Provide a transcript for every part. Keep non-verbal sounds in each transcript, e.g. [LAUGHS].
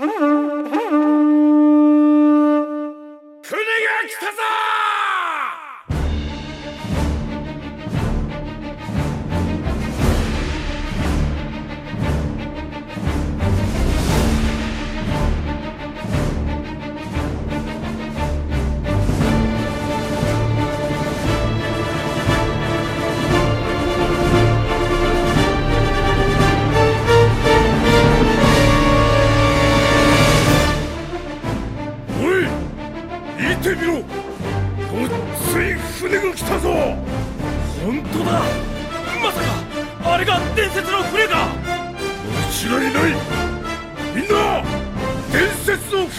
来 [LAUGHS]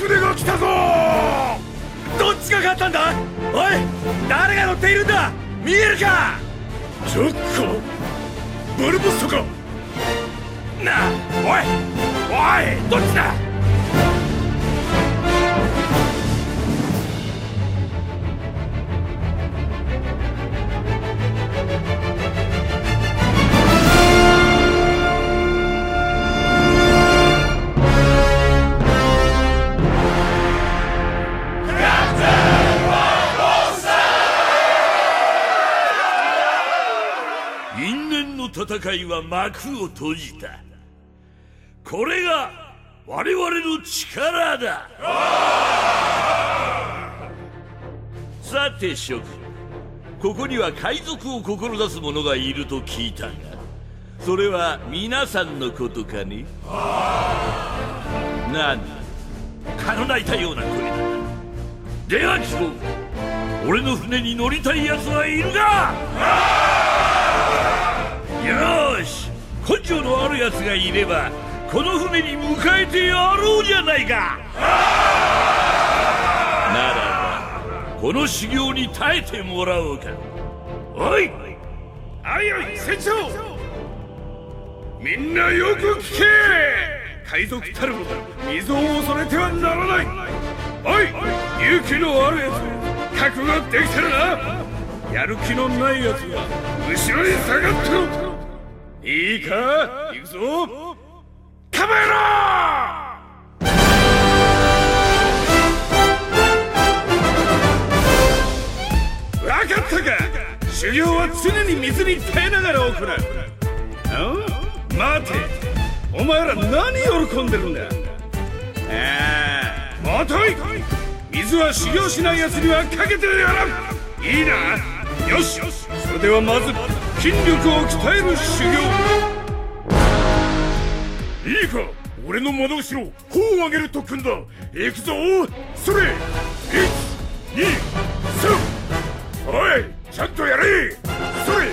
船が来たぞ！どっちが勝ったんだ？おい誰が乗っているんだ？見えるか？ジャッカバルボッサか？なあおいおいどっちだ？戦いは幕を閉じた。これが我々の力だ。さて諸君。ここには海賊を志す者がいると聞いたがそれは皆さんのことかね？なんだ蚊の鳴いたような声だ。では聞こう俺の船に乗りたい奴はいるかよし根性のある奴がいればこの船に迎えてやろうじゃないか。ならばこの修行に耐えてもらおうか。おいあいおい船長。みんなよく聞け。海賊たるもの水を恐れてはならない。おい勇気のあるやつ覚悟ができてるな。やる気のないやつは後ろに下がってろ。いいか？行くぞ。構えろわかったか？修行は常に水に耐えながら行う。あ待て。お前ら何喜んでるんだ？ああ。もとい水は修行しない奴にはかけてやらん。いいな。よし。それではまず筋力を鍛える修行。いいか俺の窓後ろ頬を上げる特訓だ。行くぞそれ。123おいちゃんとやれ。それ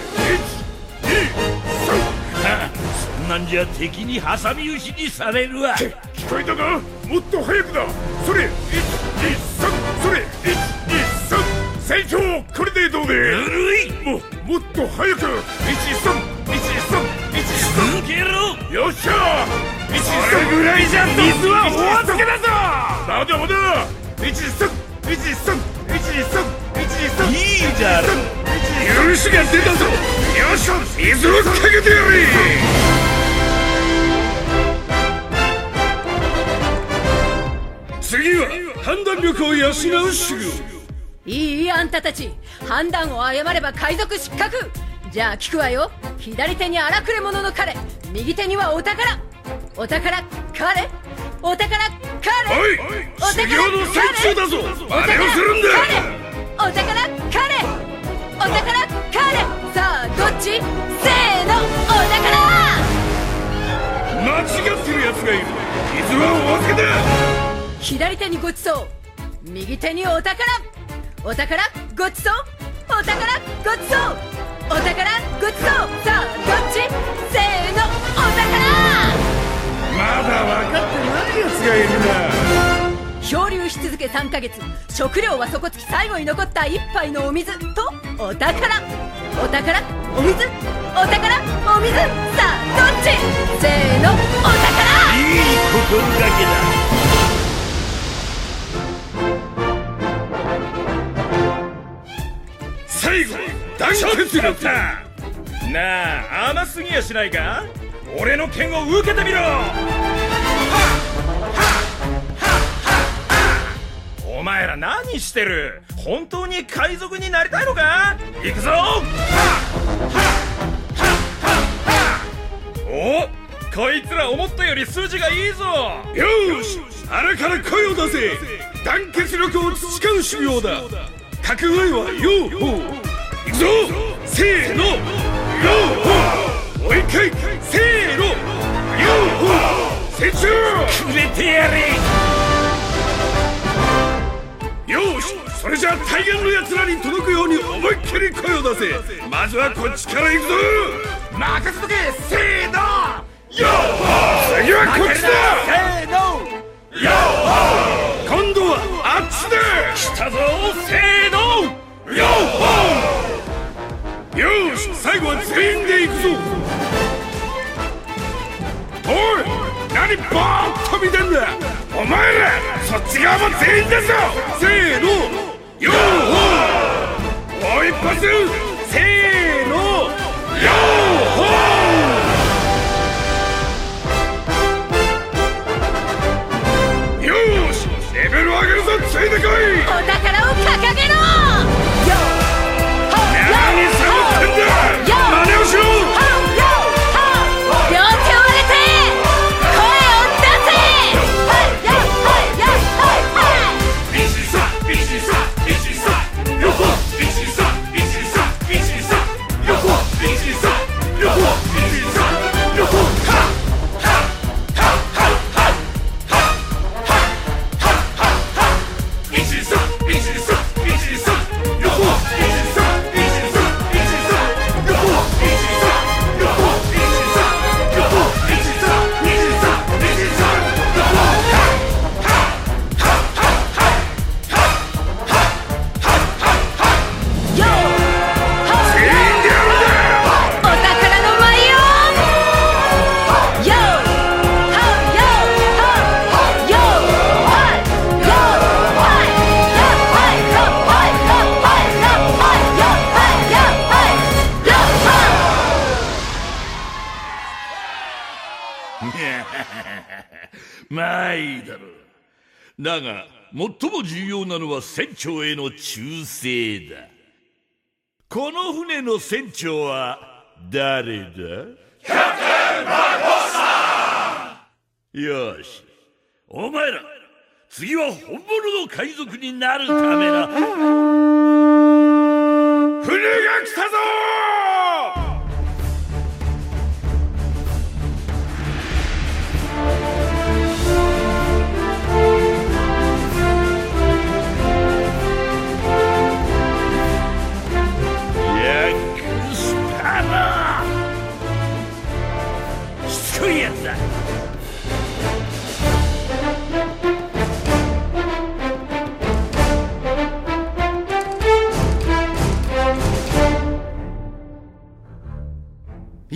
[LAUGHS] そんなんじゃ敵に挟み撃ちにされるわ。聞こえたか？もっと早くだ。それ123それ123船長。これでどうで？ぬるい。ももっと早く123 123 123続けろよっしゃ。123ぐらいじゃ水はお預けだぞ。まだ。まだ123 123 123 123いいじゃろ許しが出たぞ。よっしゃ水をかけてやれ。次は判断力を養う修行いいあんたたち判断を誤れば海賊失格。じゃあ聞くわよ。左手に荒くれ者の彼。右手にはお宝。お宝彼。お宝彼。おいお宝修行の最中だぞ。お宝真似をするんだ。彼お宝彼。お宝彼。さあどっち？せーのお宝。間違ってる奴がいる。水はお預けだ左手にごちそう右手にお宝お宝ごちそうお宝ごちそうお宝ごちそうさあどっち？せーのお宝！まだ分かってない奴がいるな。漂流し続け3ヶ月食料は底尽き最後に残った一杯のお水とお宝。お宝？お水？お宝？お水？さあどっち？せーのお宝！いい心がけだ後は大決力だなあ甘すぎやしないか？俺の剣を受けてみろ。はっはっら何してる？本当に海賊になりたいのか？行くぞ。おこいつら思ったより筋がいいぞ。よーし腹から声を出せ。団結力を培う修行だ。掛け声はヨーホーいくぞせーのヨーもう一回せーのヨーホー船長くれてやれ。よーしそれじゃあ大元の奴らに届くように思いっきり声を出せ。まずはこっちから行くぞ。任せとけせーの。次はこっちだ。せーの。今度はあっちだ。来たぞせーの。よーよし最後は全員で行くぞ。おい何バーッと見てんだ。お前らそっち側も全員ですよせーの。よーもう一発。せーの。よー。最も重要なのは船長への忠誠だ。この船の船長は誰だ？よし。お前ら次は本物の海賊になるためな船が来たぞ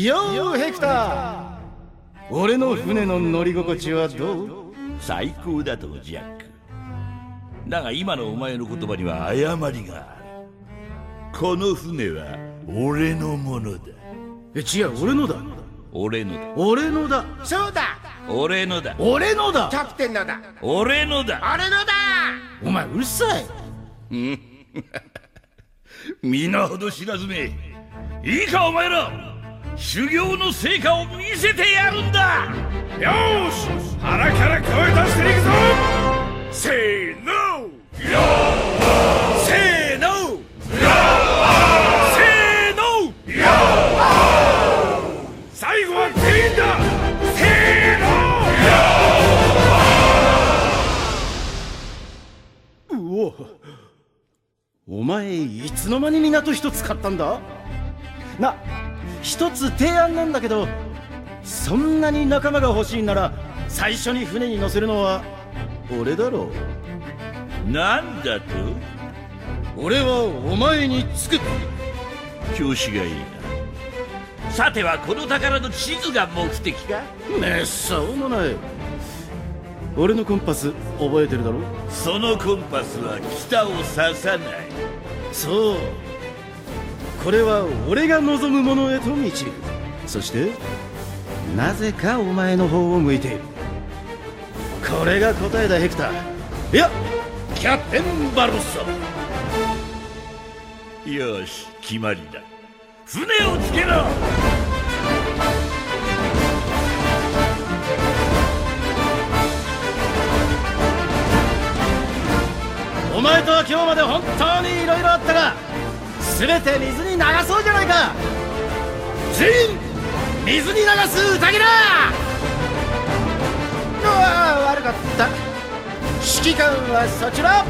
よーヘクター。俺の船の乗り心地はどう？最高だとジャックだが今のお前の言葉には誤りがある。この船は俺のものだ。え違う俺のだ。俺のだ。俺のだ。そうだ。俺のだ。俺のだ。キャプテンのだ。俺のだ。俺のだ。お前うるさい。[LAUGHS] 皆ほど知らずめ。いいかお前ら修行の成果を見せてやるんだ。よし腹から声出していくぞ。せーの。せーの。せーの。最後は全員だせーの。うお。お前いつの間に港一つ買ったんだ？な一つ提案なんだけどそんなに仲間が欲しいなら最初に船に乗せるのは俺だろなんだと？俺はお前につく調子がいいな。さてはこの宝の地図が目的か？めっそうもない。俺のコンパス覚えてるだろそのコンパスは北を指さない。そうこれは俺が望むものへと導く。そしてなぜかお前の方を向いている。これが答えだヘクター。いやキャプテンバロッサよし決まりだ。船をつけろ。お前とは今日まで本当に色々あったが全て水に流そうじゃないか。全員水に流す宴だ。うわ悪かった。指揮官はそちら。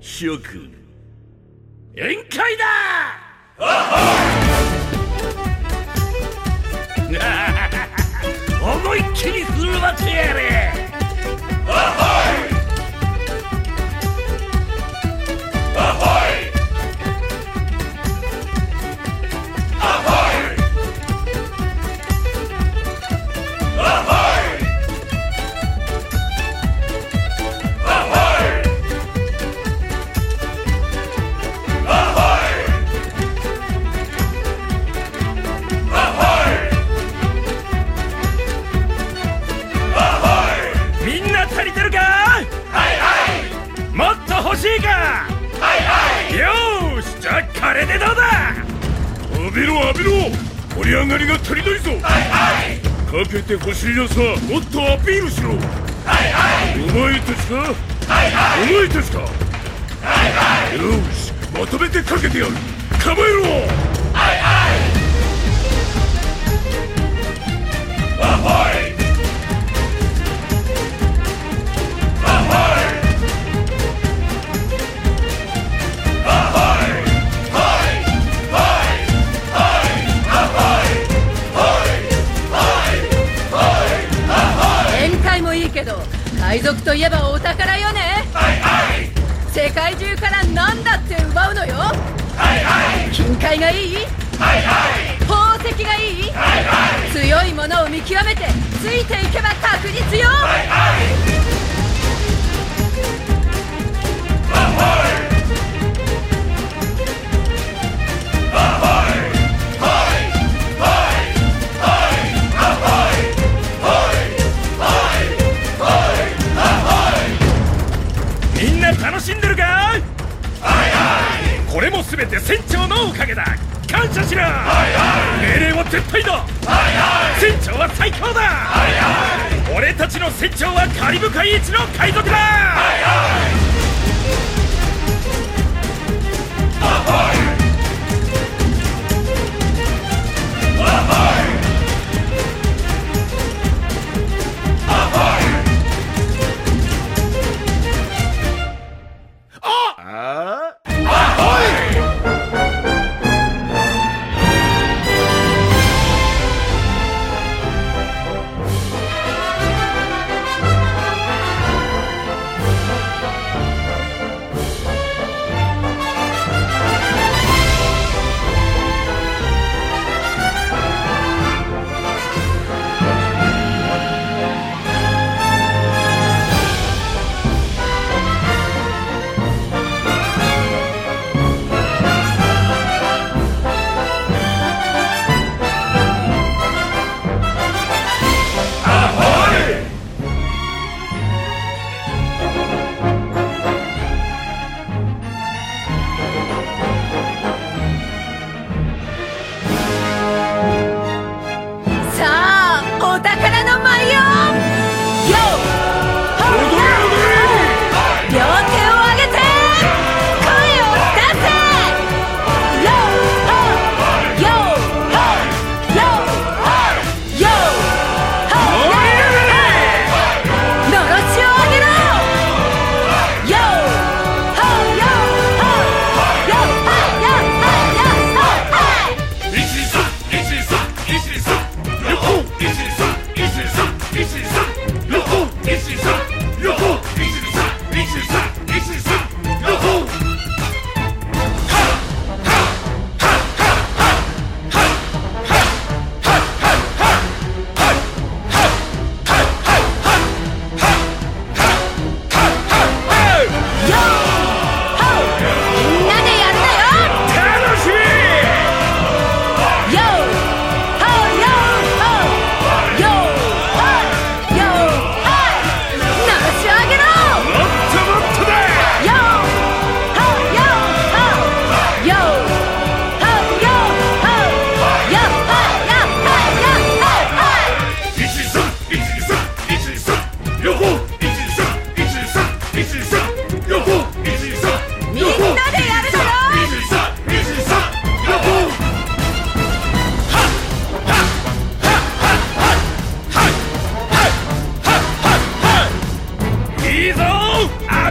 諸君宴会だ。[LAUGHS] 思いっきり振る舞ってやれ船長はカリブ海一の海賊だ！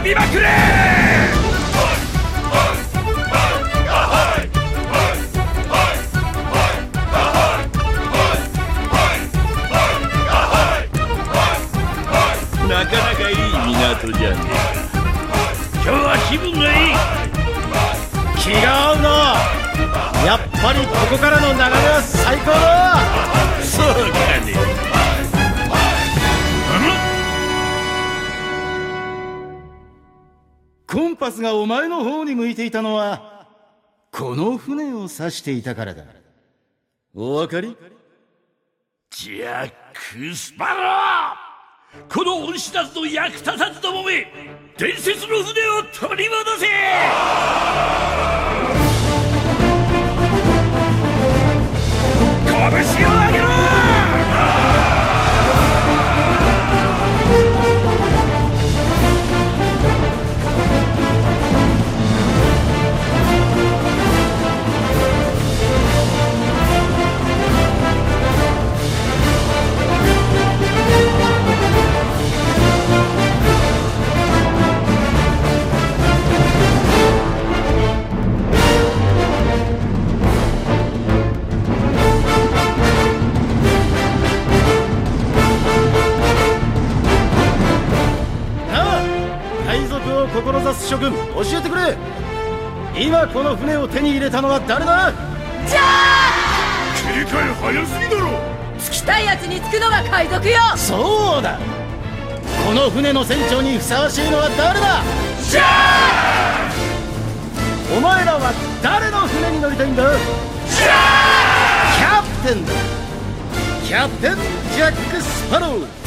びまくれこの船を指していたからだ。お分かり？ジャック・スパロー！この恩知らずの役立たずどもめ伝説の船を取り戻せ！志す諸君教えてくれ。今この船を手に入れたのは誰だ？じゃあ！切り替え早すぎだろ。つきたいやつにつくのが海賊よ！そうだ。この船の船長にふさわしいのは誰だ？じゃあ！お前らは誰の船に乗りたいんだ？じゃあ！キャプテンだ。キャプテンジャック・スパロー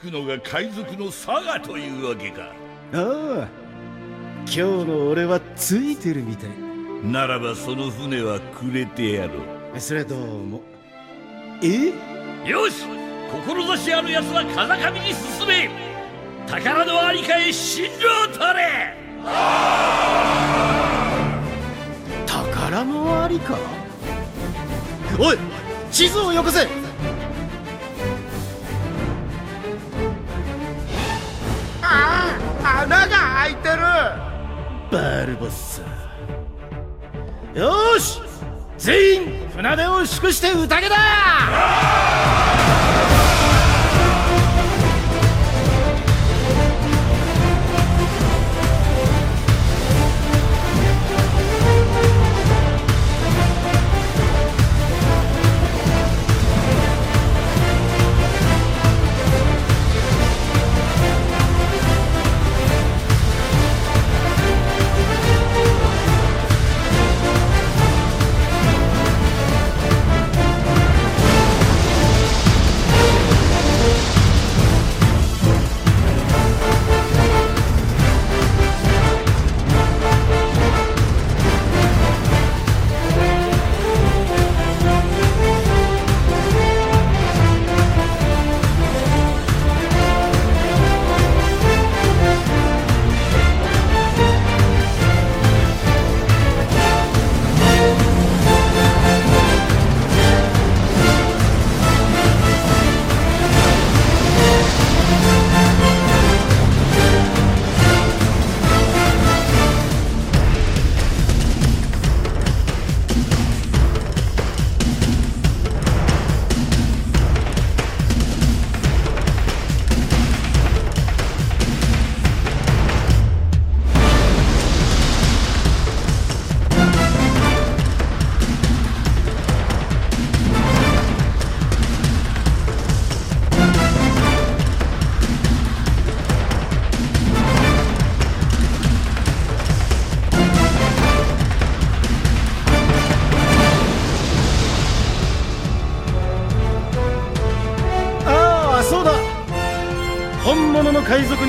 くのが海賊のというわけか。ああ今日の俺はついてるみたい。ならばその船はくれてやろう。それどうも。え？よし志ある奴は風上に進め。宝のありかへ進路を取れ。宝のありか？おい地図をよこせいてる。バルボッサ。よし。全員船出を祝して宴だ。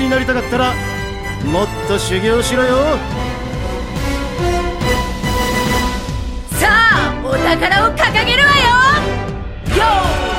になりたかったらもっと修行しろよ。さあお宝を掲げるわよ。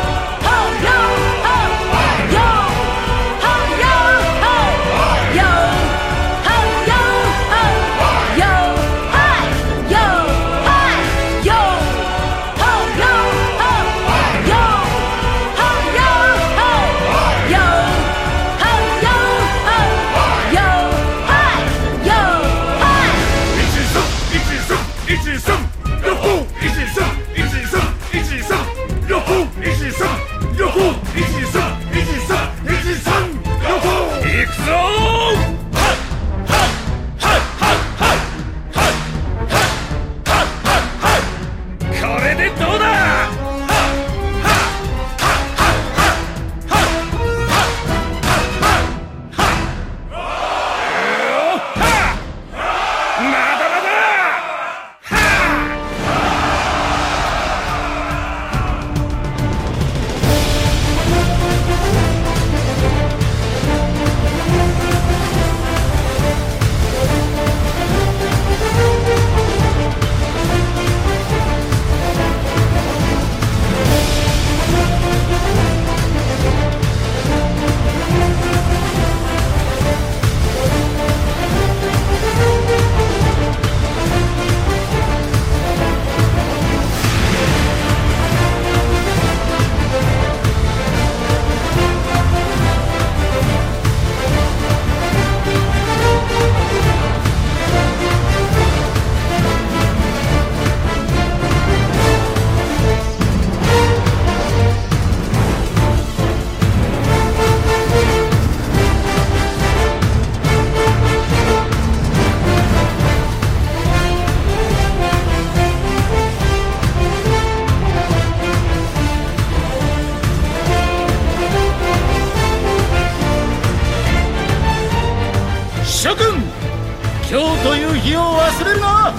日を忘れるな。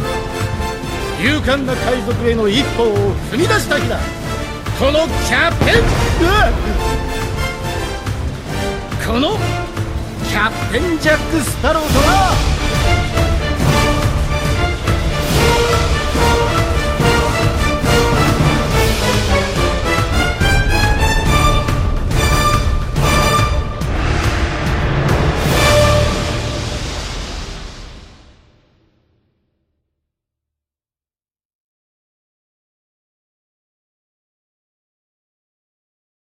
勇敢な海賊への一歩を踏み出した日だ。このキャプテン。このキャプテンジャック・スパローとは